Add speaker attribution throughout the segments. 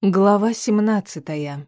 Speaker 1: Глава семнадцатая.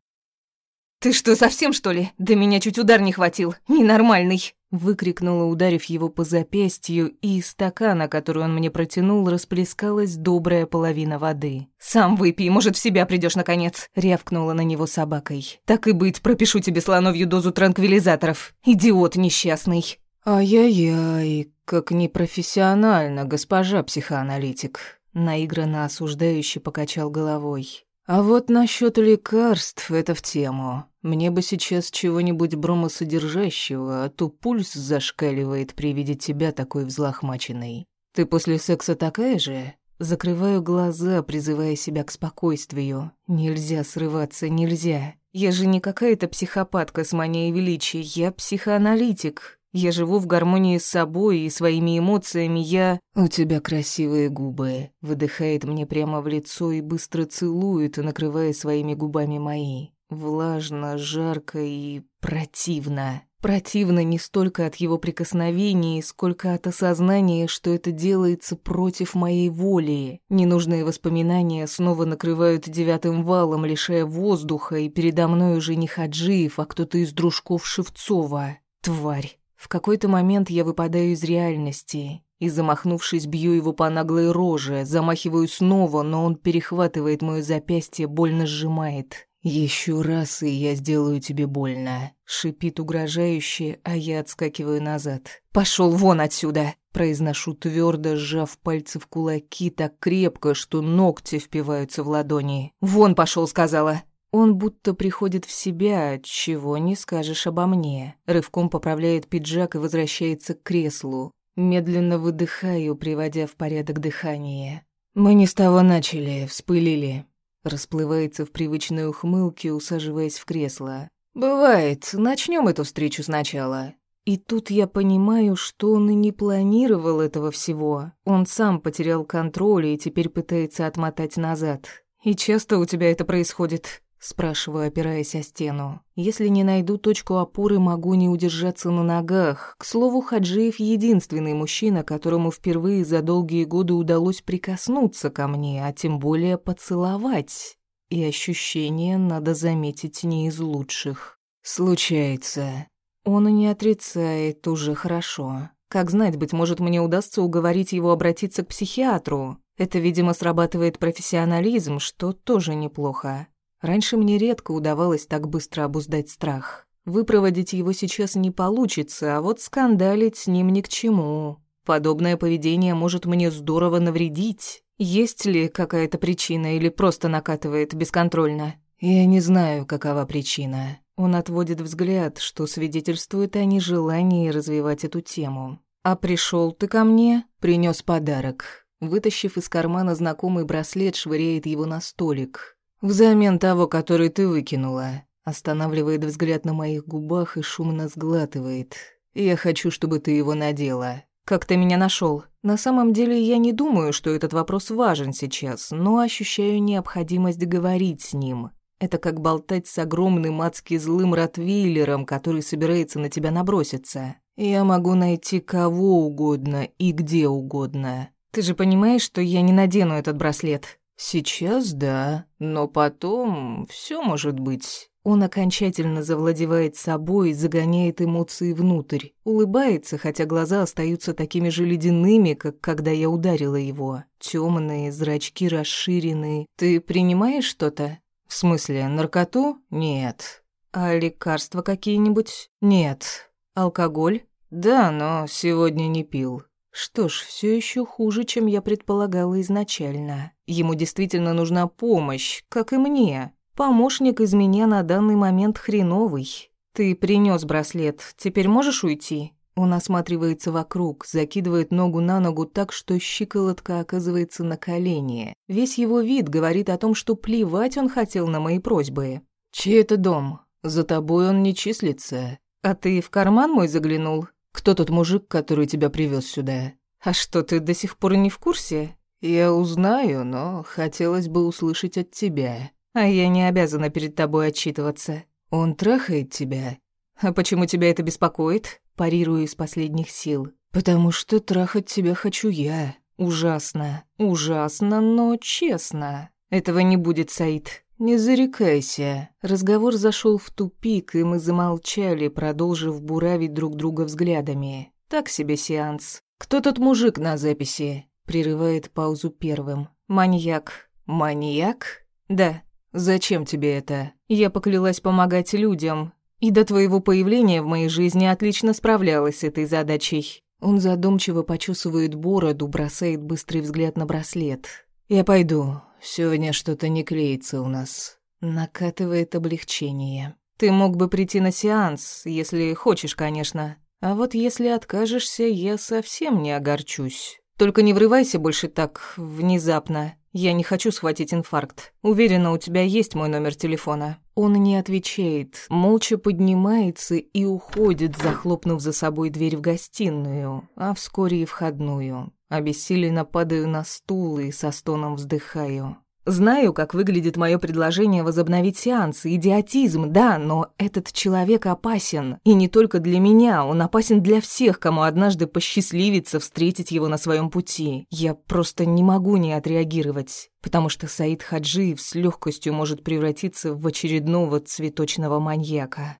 Speaker 1: «Ты что, совсем, что ли? Да меня чуть удар не хватил. Ненормальный!» Выкрикнула, ударив его по запястью, и из стакана, который он мне протянул, расплескалась добрая половина воды. «Сам выпей, может, в себя придешь наконец!» Рявкнула на него собакой. «Так и быть, пропишу тебе слоновью дозу транквилизаторов. Идиот несчастный!» «Ай-яй-яй, как непрофессионально, госпожа психоаналитик!» Наигранно осуждающе покачал головой. А вот насчет лекарств это в тему. Мне бы сейчас чего-нибудь бромосодержащего, а то пульс зашкаливает при виде тебя такой взлохмаченной. Ты после секса такая же? Закрываю глаза, призывая себя к спокойствию. Нельзя срываться, нельзя. Я же не какая-то психопатка с манией величия, я психоаналитик. Я живу в гармонии с собой и своими эмоциями. Я... У тебя красивые губы. Выдыхает мне прямо в лицо и быстро целует, накрывая своими губами мои. Влажно, жарко и противно. Противно не столько от его прикосновений, сколько от осознания, что это делается против моей воли. Ненужные воспоминания снова накрывают девятым валом, лишая воздуха, и передо мной уже не Хаджиев, а кто-то из дружков Шевцова. Тварь. В какой-то момент я выпадаю из реальности и, замахнувшись, бью его по наглой роже, замахиваю снова, но он перехватывает моё запястье, больно сжимает. «Еще раз, и я сделаю тебе больно», — шипит угрожающе, а я отскакиваю назад. «Пошел вон отсюда!» — произношу твердо, сжав пальцы в кулаки так крепко, что ногти впиваются в ладони. «Вон пошел, сказала!» Он будто приходит в себя, чего не скажешь обо мне. Рывком поправляет пиджак и возвращается к креслу. Медленно выдыхаю, приводя в порядок дыхание. Мы не с того начали, вспылили. Расплывается в привычной ухмылке, усаживаясь в кресло. «Бывает, начнем эту встречу сначала». И тут я понимаю, что он и не планировал этого всего. Он сам потерял контроль и теперь пытается отмотать назад. «И часто у тебя это происходит?» Спрашиваю, опираясь о стену. Если не найду точку опоры, могу не удержаться на ногах. К слову, Хаджиев единственный мужчина, которому впервые за долгие годы удалось прикоснуться ко мне, а тем более поцеловать. И ощущения, надо заметить, не из лучших. Случается. Он и не отрицает, уже хорошо. Как знать, быть может, мне удастся уговорить его обратиться к психиатру. Это, видимо, срабатывает профессионализм, что тоже неплохо. Раньше мне редко удавалось так быстро обуздать страх. Выпроводить его сейчас не получится, а вот скандалить с ним ни к чему. Подобное поведение может мне здорово навредить. Есть ли какая-то причина или просто накатывает бесконтрольно? Я не знаю, какова причина. Он отводит взгляд, что свидетельствует о нежелании развивать эту тему. А пришел ты ко мне, принес подарок. Вытащив из кармана знакомый браслет, швыряет его на столик. «Взамен того, который ты выкинула», останавливает взгляд на моих губах и шумно сглатывает. «Я хочу, чтобы ты его надела». «Как ты меня нашел? На самом деле я не думаю, что этот вопрос важен сейчас, но ощущаю необходимость говорить с ним. Это как болтать с огромным адски злым ротвейлером, который собирается на тебя наброситься. Я могу найти кого угодно и где угодно. Ты же понимаешь, что я не надену этот браслет?» Сейчас да, но потом все может быть. Он окончательно завладевает собой, загоняет эмоции внутрь, улыбается, хотя глаза остаются такими же ледяными, как когда я ударила его. Темные, зрачки расширенные. Ты принимаешь что-то? В смысле, наркоту? Нет. А лекарства какие-нибудь? Нет. Алкоголь? Да, но сегодня не пил. Что ж, все еще хуже, чем я предполагала изначально. Ему действительно нужна помощь, как и мне. Помощник из меня на данный момент хреновый. Ты принес браслет, теперь можешь уйти? Он осматривается вокруг, закидывает ногу на ногу так, что щиколотка оказывается на колене. Весь его вид говорит о том, что плевать он хотел на мои просьбы. «Чей это дом? За тобой он не числится. А ты в карман мой заглянул?» Кто тот мужик, который тебя привез сюда? А что, ты до сих пор не в курсе? Я узнаю, но хотелось бы услышать от тебя. А я не обязана перед тобой отчитываться. Он трахает тебя. А почему тебя это беспокоит? Парирую из последних сил. Потому что трахать тебя хочу я. Ужасно. Ужасно, но честно. Этого не будет, Саид. «Не зарекайся». Разговор зашел в тупик, и мы замолчали, продолжив буравить друг друга взглядами. Так себе сеанс. «Кто тот мужик на записи?» Прерывает паузу первым. «Маньяк». «Маньяк?» «Да». «Зачем тебе это?» Я поклялась помогать людям. И до твоего появления в моей жизни отлично справлялась с этой задачей. Он задумчиво почесывает бороду, бросает быстрый взгляд на браслет. «Я пойду. Сегодня что-то не клеится у нас. Накатывает облегчение. Ты мог бы прийти на сеанс, если хочешь, конечно. А вот если откажешься, я совсем не огорчусь. Только не врывайся больше так внезапно. Я не хочу схватить инфаркт. Уверена, у тебя есть мой номер телефона. Он не отвечает, молча поднимается и уходит, захлопнув за собой дверь в гостиную, а вскоре и входную. Обессиленно падаю на стул и со стоном вздыхаю. Знаю, как выглядит мое предложение возобновить сеансы. Идиотизм, да, но этот человек опасен. И не только для меня, он опасен для всех, кому однажды посчастливится встретить его на своем пути. Я просто не могу не отреагировать, потому что Саид Хаджиев с легкостью может превратиться в очередного цветочного маньяка.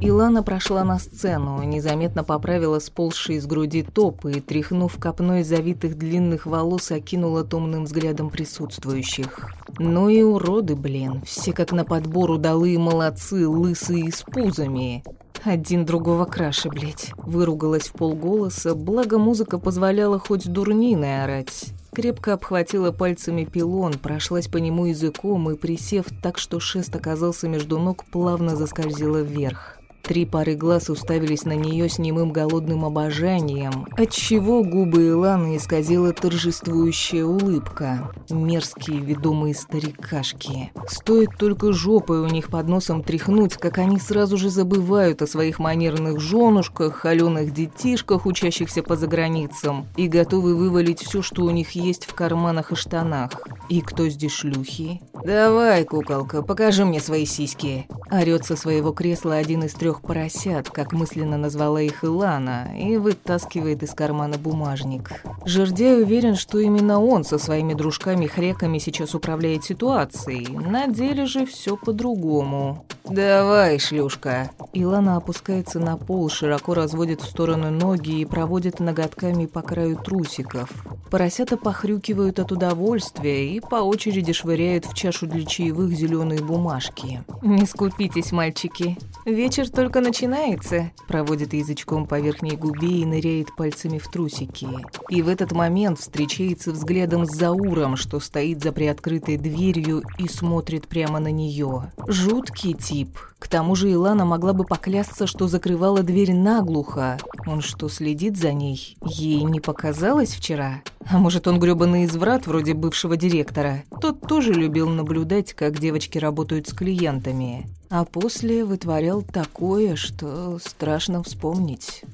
Speaker 1: Илана прошла на сцену, незаметно поправила сползший из груди топ и, тряхнув копной завитых длинных волос, окинула томным взглядом присутствующих. Ну и уроды, блин, все как на подбор удалые молодцы, лысые с пузами. Один другого краше, блядь. Выругалась в полголоса, благо музыка позволяла хоть дурниной орать. Крепко обхватила пальцами пилон, прошлась по нему языком и, присев так, что шест оказался между ног, плавно заскользила вверх. Три пары глаз уставились на нее с немым голодным обожанием, отчего губы Иланы исказила торжествующая улыбка. Мерзкие ведомые старикашки. Стоит только жопой у них под носом тряхнуть, как они сразу же забывают о своих манерных женушках, холеных детишках, учащихся по заграницам, и готовы вывалить все, что у них есть в карманах и штанах. И кто здесь шлюхи? «Давай, куколка, покажи мне свои сиськи!» Орёт со своего кресла один из трех поросят, как мысленно назвала их Илана, и вытаскивает из кармана бумажник. Жердяй уверен, что именно он со своими дружками-хреками сейчас управляет ситуацией. На деле же все по-другому. «Давай, шлюшка!» Илана опускается на пол, широко разводит в сторону ноги и проводит ноготками по краю трусиков. Поросята похрюкивают от удовольствия и по очереди швыряют в чашу для чаевых зеленые бумажки. «Не скупитесь, мальчики. Вечер только начинается», — проводит язычком по верхней губе и ныряет пальцами в трусики. И в этот момент встречается взглядом с Зауром, что стоит за приоткрытой дверью и смотрит прямо на нее. Жуткий тип. К тому же Илана могла бы поклясться, что закрывала дверь наглухо. Он что, следит за ней? Ей не показалось вчера? А может, он грёбаный изврат, вроде бывшего директора? Тот тоже любил наблюдать, как девочки работают с клиентами. А после вытворял такое, что страшно вспомнить.